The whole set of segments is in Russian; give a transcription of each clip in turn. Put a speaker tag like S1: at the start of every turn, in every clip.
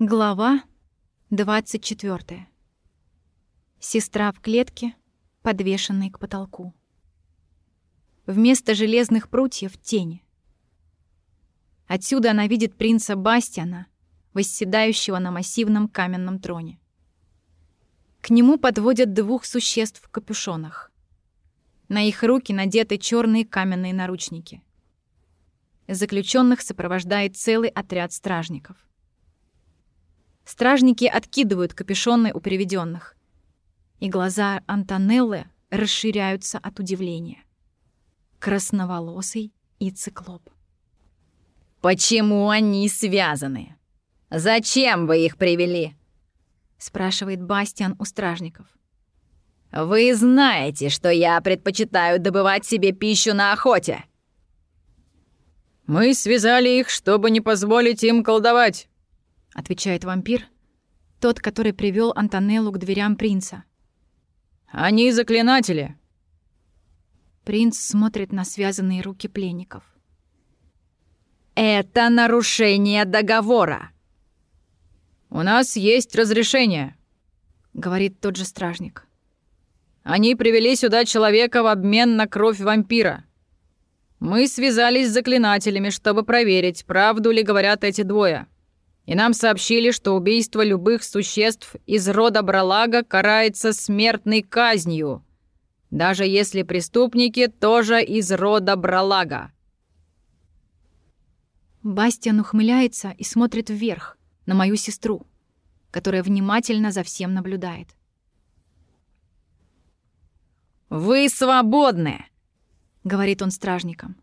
S1: Глава 24. Сестра в клетке, подвешенной к потолку. Вместо железных прутьев — тени. Отсюда она видит принца Бастиана, восседающего на массивном каменном троне. К нему подводят двух существ в капюшонах. На их руки надеты черные каменные наручники. Заключенных сопровождает целый отряд стражников. Стражники откидывают капюшоны у приведенных, и глаза Антонеллы расширяются от удивления. Красноволосый и циклоп.
S2: «Почему они связаны? Зачем вы их привели?»
S1: — спрашивает Бастиан у стражников.
S2: «Вы знаете, что я предпочитаю добывать себе пищу на охоте».
S3: «Мы связали их, чтобы не позволить им колдовать»,
S1: отвечает вампир, тот, который привел Антонеллу к дверям принца.
S3: Они заклинатели.
S1: Принц смотрит на связанные руки пленников.
S2: Это нарушение договора.
S3: У нас есть разрешение,
S1: говорит тот же стражник.
S3: Они привели сюда человека в обмен на кровь вампира. Мы связались с заклинателями, чтобы проверить, правду ли говорят эти двое и нам сообщили, что убийство любых существ из рода Бралага карается смертной казнью, даже если преступники тоже из рода Бралага.
S1: Бастиан ухмыляется и смотрит вверх, на мою сестру, которая внимательно за всем наблюдает.
S2: «Вы свободны!» — говорит он стражникам.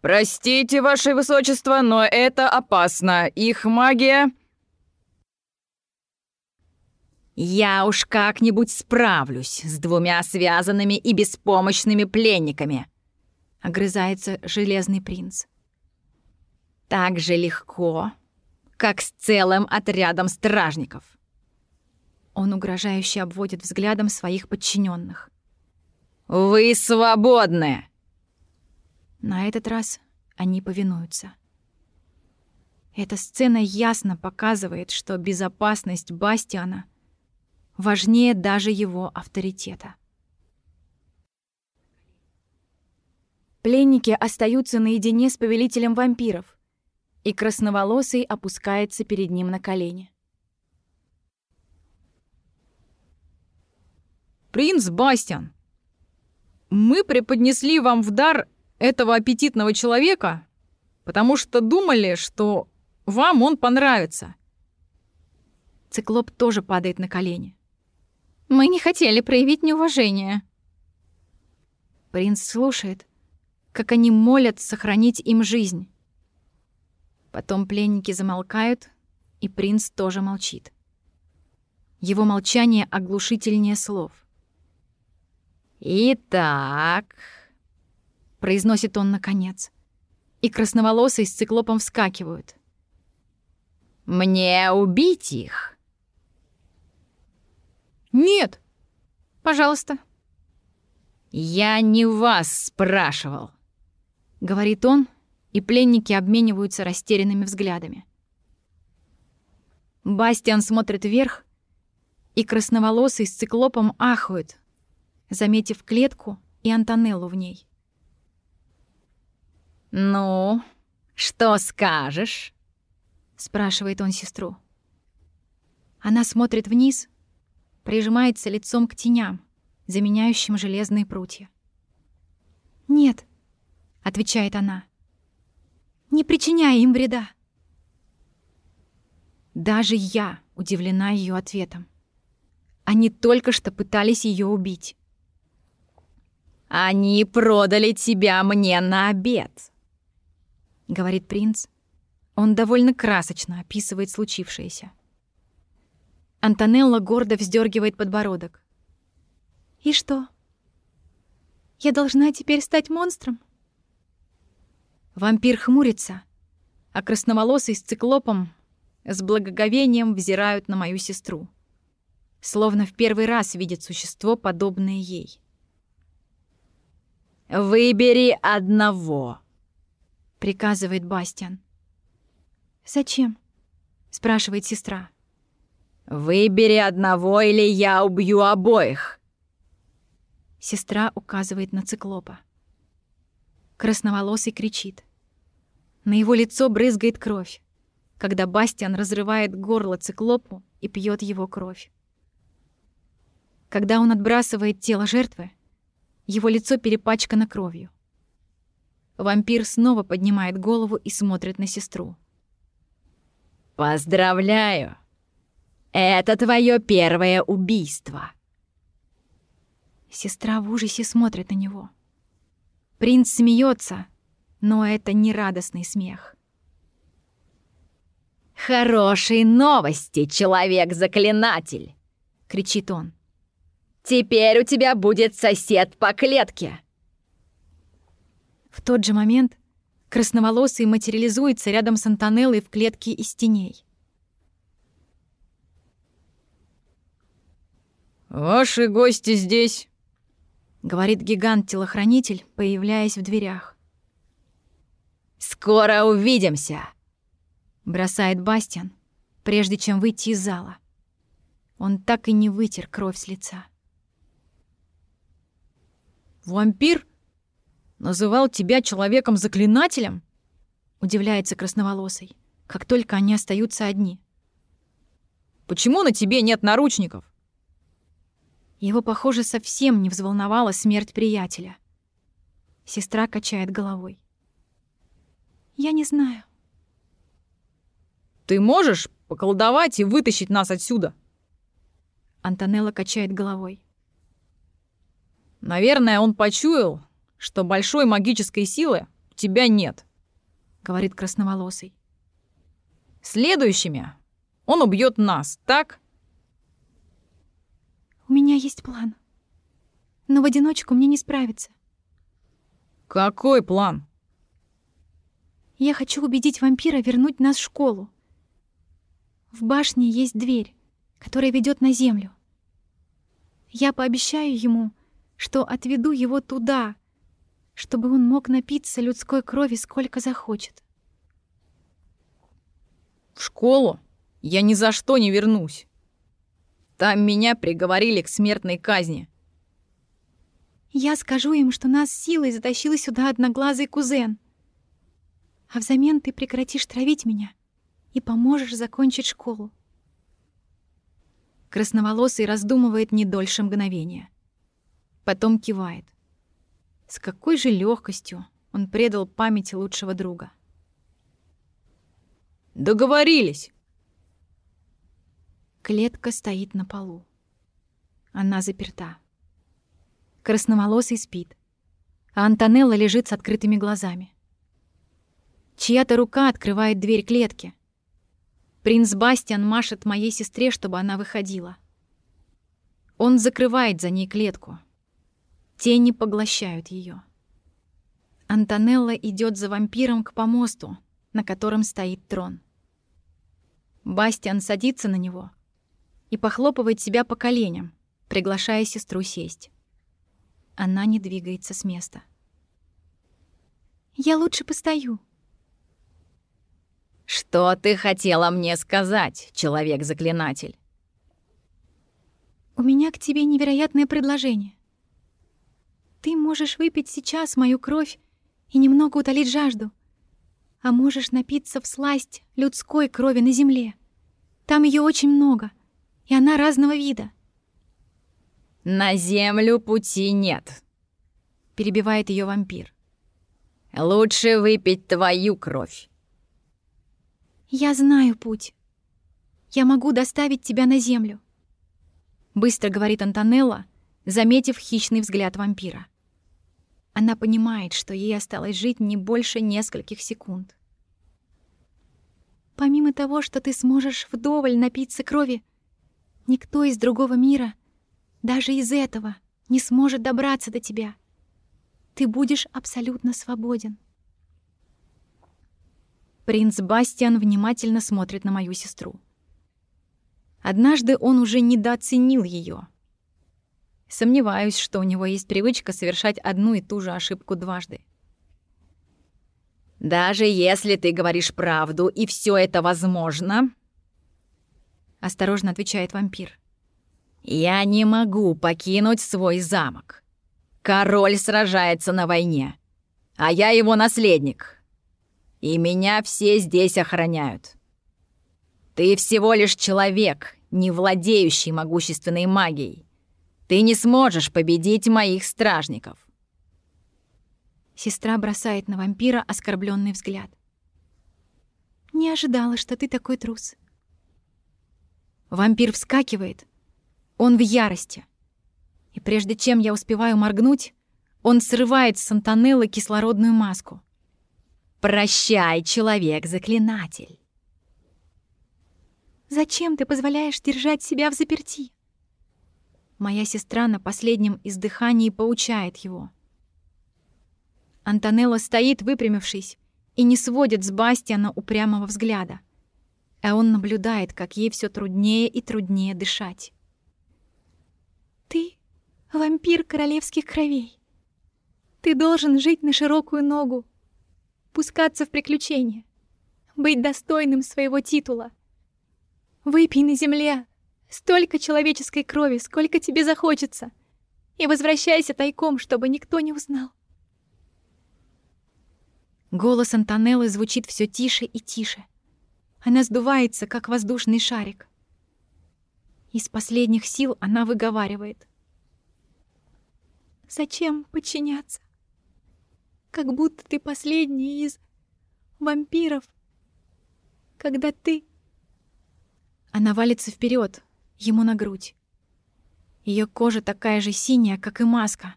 S3: «Простите, ваше высочество, но это опасно. Их магия...»
S2: «Я уж как-нибудь справлюсь с двумя связанными и беспомощными пленниками», — огрызается Железный принц. «Так же легко, как с целым отрядом стражников».
S1: Он угрожающе обводит взглядом своих подчиненных.
S2: «Вы свободны!»
S1: На этот раз они повинуются. Эта сцена ясно показывает, что безопасность Бастиана важнее даже его авторитета. Пленники остаются наедине с повелителем вампиров, и красноволосый опускается перед ним на колени.
S3: «Принц Бастиан, мы преподнесли вам в дар этого аппетитного человека, потому что думали, что вам он понравится.
S1: Циклоп тоже падает на колени. Мы не хотели проявить неуважение. Принц слушает, как они молят сохранить им жизнь. Потом пленники замолкают, и принц тоже молчит. Его молчание оглушительнее слов.
S2: «Итак...» — произносит он наконец. И красноволосые с циклопом вскакивают. «Мне убить их?»
S1: «Нет! Пожалуйста!»
S2: «Я не вас спрашивал», — говорит он, и пленники обмениваются растерянными взглядами. Бастиан смотрит вверх, и красноволосый с циклопом ахают, заметив клетку и Антонеллу в ней. «Ну, что скажешь?» — спрашивает он сестру.
S1: Она смотрит вниз, прижимается лицом к теням, заменяющим железные прутья. «Нет», — отвечает она, — «не причиняй им вреда». Даже я удивлена ее ответом. Они только что пытались ее убить.
S2: «Они продали тебя мне на обед», —
S1: говорит принц. Он довольно красочно описывает случившееся. Антонелла гордо вздергивает подбородок. «И что? Я должна теперь стать монстром?» Вампир хмурится, а красноволосый с циклопом с благоговением взирают на мою сестру, словно в первый раз видят существо, подобное ей.
S2: «Выбери одного», —
S1: приказывает Бастиан. «Зачем?» — спрашивает сестра.
S2: «Выбери одного, или я убью обоих!»
S1: Сестра указывает на циклопа. Красноволосый кричит. На его лицо брызгает кровь, когда Бастиан разрывает горло циклопу и пьет его кровь. Когда он отбрасывает тело жертвы, его лицо перепачкано кровью. Вампир снова поднимает голову и смотрит на сестру.
S2: «Поздравляю! Это твое первое убийство!»
S1: Сестра в ужасе смотрит на него. Принц смеется, но это не радостный смех.
S2: «Хорошие новости, человек-заклинатель!» — кричит он. «Теперь у тебя будет сосед по клетке!»
S1: В тот же момент красноволосый материализуется рядом с Антонеллой в клетке из теней.
S3: «Ваши гости здесь», —
S1: говорит гигант-телохранитель, появляясь в дверях.
S2: «Скоро увидимся!»
S1: — бросает Бастиан, прежде чем выйти из зала. Он так и не вытер кровь с лица.
S3: «Вампир называл тебя человеком-заклинателем?»
S1: — удивляется красноволосый, как только они остаются одни.
S3: «Почему на тебе нет наручников?»
S1: Его, похоже, совсем не взволновала смерть приятеля. Сестра качает головой. «Я не знаю».
S3: «Ты можешь поколдовать и вытащить нас отсюда?»
S1: Антонелла качает головой.
S3: «Наверное, он почуял, что большой магической силы у тебя нет», — говорит красноволосый. «Следующими он убьет нас, так?»
S1: У меня есть план. Но в одиночку мне не справиться.
S3: Какой план?
S1: Я хочу убедить вампира вернуть нас в школу. В башне есть дверь, которая ведет на землю. Я пообещаю ему, что отведу его туда, чтобы он мог напиться людской крови сколько захочет.
S3: В школу я ни за что не вернусь. Там меня приговорили к смертной казни.
S1: Я скажу им, что нас силой затащил сюда одноглазый кузен. А взамен ты прекратишь травить меня и поможешь закончить школу. Красноволосый раздумывает не дольше мгновения. Потом кивает. С какой же легкостью он предал памяти лучшего друга.
S3: Договорились.
S1: Клетка стоит на полу. Она заперта. Красноволосый спит, а Антонелла лежит с открытыми глазами. Чья-то рука открывает дверь клетки. Принц Бастиан машет моей сестре, чтобы она выходила. Он закрывает за ней клетку. Тени поглощают ее. Антонелла идет за вампиром к помосту, на котором стоит трон. Бастиан садится на него и похлопывает себя по коленям, приглашая сестру сесть. Она не двигается с места. «Я лучше постою».
S2: «Что ты хотела мне сказать, человек-заклинатель?»
S1: «У меня к тебе невероятное предложение. Ты можешь выпить сейчас мою кровь и немного утолить жажду, а можешь напиться в сласть людской крови на земле. Там ее очень много и она разного вида.
S2: «На землю пути нет», — перебивает ее вампир. «Лучше выпить твою кровь».
S1: «Я знаю путь. Я могу доставить тебя на землю», — быстро говорит Антонелла, заметив хищный взгляд вампира. Она понимает, что ей осталось жить не больше нескольких секунд. «Помимо того, что ты сможешь вдоволь напиться крови, Никто из другого мира, даже из этого, не сможет добраться до тебя. Ты будешь абсолютно свободен. Принц Бастиан внимательно смотрит на мою сестру. Однажды он уже недооценил ее. Сомневаюсь, что у него есть привычка совершать одну и ту же ошибку дважды.
S2: Даже если ты говоришь правду и все это возможно,
S1: осторожно отвечает вампир.
S2: Я не могу покинуть свой замок. Король сражается на войне, а я его наследник. И меня все здесь охраняют. Ты всего лишь человек, не владеющий могущественной магией. Ты не сможешь победить моих стражников.
S1: Сестра бросает на вампира оскорбленный взгляд. «Не ожидала, что ты такой трус». Вампир вскакивает. Он в ярости. И прежде чем я успеваю моргнуть, он срывает с Антонеллы кислородную маску.
S2: «Прощай, человек-заклинатель!»
S1: «Зачем ты позволяешь держать себя в заперти?» Моя сестра на последнем издыхании поучает его. Антонелла стоит, выпрямившись, и не сводит с Бастиана упрямого взгляда. А он наблюдает, как ей все труднее и труднее дышать. «Ты — вампир королевских кровей. Ты должен жить на широкую ногу, пускаться в приключения, быть достойным своего титула. Выпей на земле столько человеческой крови, сколько тебе захочется, и возвращайся тайком, чтобы никто не узнал. Голос Антонеллы звучит все тише и тише. Она сдувается, как воздушный шарик. Из последних сил она выговаривает. «Зачем подчиняться? Как будто ты последний из вампиров, когда ты...» Она валится вперед, ему на грудь. Ее кожа такая же синяя, как и маска,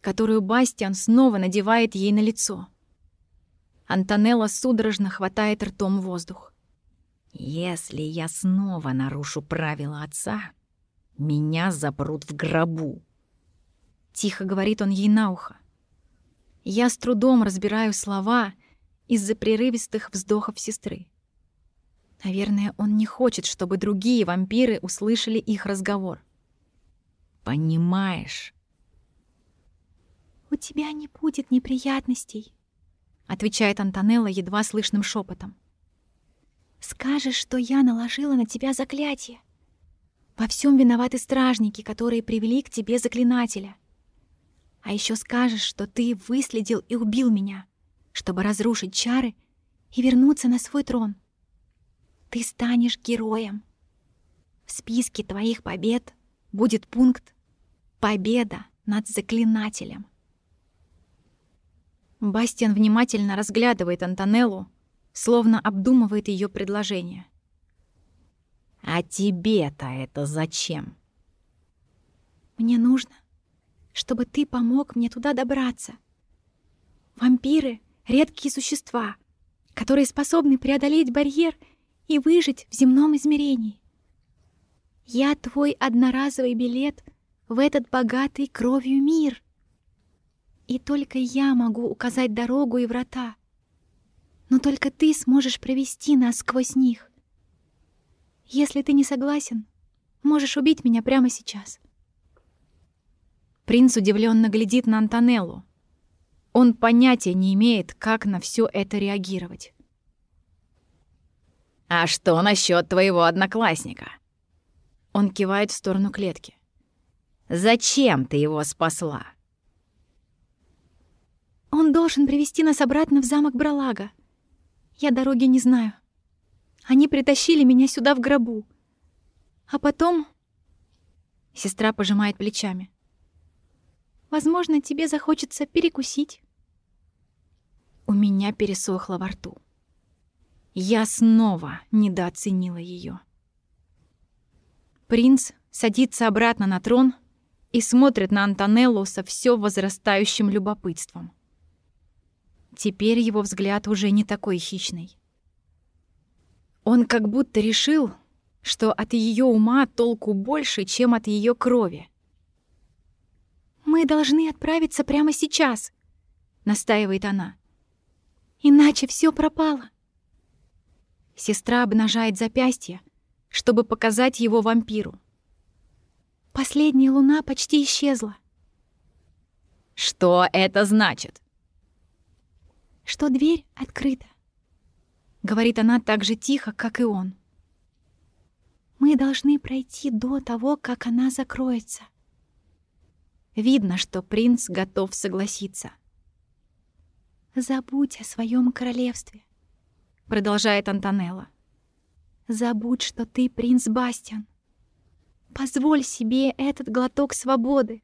S1: которую Бастиан снова надевает ей на лицо. Антонелла судорожно хватает ртом воздух.
S2: «Если я снова нарушу правила отца, меня запрут в гробу», —
S1: тихо говорит он ей на ухо. Я с трудом разбираю слова из-за прерывистых вздохов сестры. Наверное, он не хочет, чтобы другие вампиры услышали их разговор.
S2: «Понимаешь?»
S1: «У тебя не будет неприятностей», отвечает Антонелла едва слышным шепотом. Скажешь, что я наложила на тебя заклятие. Во всем виноваты стражники, которые привели к тебе заклинателя. А еще скажешь, что ты выследил и убил меня, чтобы разрушить чары и вернуться на свой трон. Ты станешь героем. В списке твоих побед будет пункт «Победа над заклинателем». Бастиан внимательно разглядывает Антонеллу, словно обдумывает ее предложение.
S2: «А тебе-то это зачем?»
S1: «Мне нужно, чтобы ты помог мне туда добраться. Вампиры — редкие существа, которые способны преодолеть барьер и выжить в земном измерении. Я твой одноразовый билет в этот богатый кровью мир». И только я могу указать дорогу и врата. Но только ты сможешь провести нас сквозь них. Если ты не согласен, можешь убить меня прямо сейчас. Принц удивленно глядит на Антонеллу. Он понятия не имеет, как на все это реагировать.
S2: «А что насчет твоего одноклассника?»
S1: Он кивает в сторону клетки.
S2: «Зачем ты его спасла?»
S1: Он должен привести нас обратно в замок Бралага. Я дороги не знаю. Они притащили меня сюда в гробу. А потом... Сестра пожимает плечами. Возможно, тебе захочется перекусить. У меня пересохло во рту. Я снова недооценила ее. Принц садится обратно на трон и смотрит на Антонеллу со все возрастающим любопытством. Теперь его взгляд уже не такой хищный. Он как будто решил, что от ее ума толку больше, чем от ее крови. «Мы должны отправиться прямо сейчас», — настаивает она. «Иначе все пропало». Сестра обнажает запястье, чтобы показать его вампиру. Последняя луна почти исчезла.
S2: «Что это значит?»
S1: что дверь открыта. Говорит она так же тихо, как и он. Мы должны пройти до того, как она закроется. Видно, что принц готов согласиться. «Забудь о своем королевстве», — продолжает Антонелла. «Забудь, что ты принц Бастиан. Позволь себе этот глоток свободы,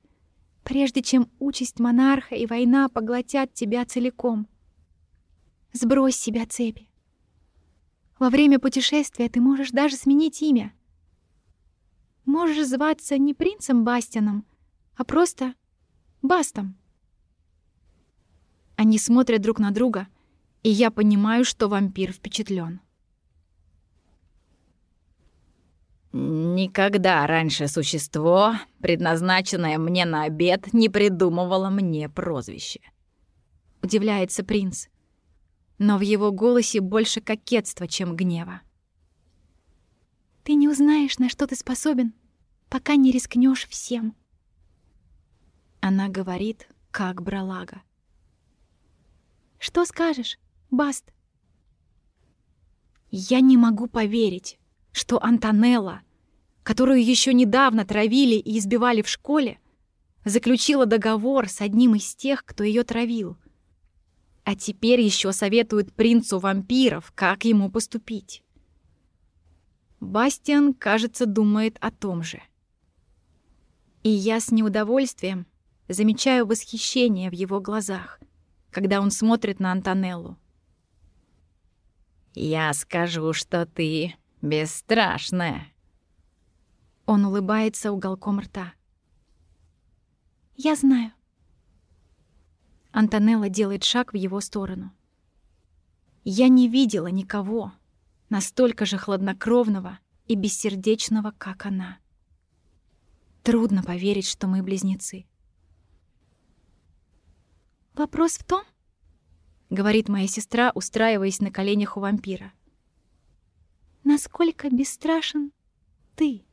S1: прежде чем участь монарха и война поглотят тебя целиком. Сбрось себя цепи. Во время путешествия ты можешь даже сменить имя. Можешь зваться не принцем Бастианом, а просто Бастом. Они смотрят друг на друга, и я понимаю, что вампир впечатлен.
S2: Никогда раньше существо, предназначенное мне на обед, не придумывало мне прозвище.
S1: Удивляется принц. Но в его голосе больше кокетства, чем гнева. Ты не узнаешь, на что ты способен, пока не рискнешь всем. Она говорит, как бралага. Что скажешь, Баст? Я не могу поверить, что Антонелла, которую еще недавно травили и избивали в школе, заключила договор с одним из тех, кто ее травил. А теперь еще советует принцу вампиров, как ему поступить. Бастиан, кажется, думает о том же. И я с неудовольствием замечаю восхищение в его глазах, когда он смотрит на Антонеллу.
S2: «Я скажу, что ты Бесстрашная.
S1: Он улыбается уголком рта. Я знаю. Антонелла делает шаг в его сторону. Я не видела никого настолько же хладнокровного и бессердечного, как она. Трудно поверить, что мы близнецы. «Вопрос в том, — говорит моя сестра, устраиваясь на коленях у вампира, — насколько бесстрашен ты.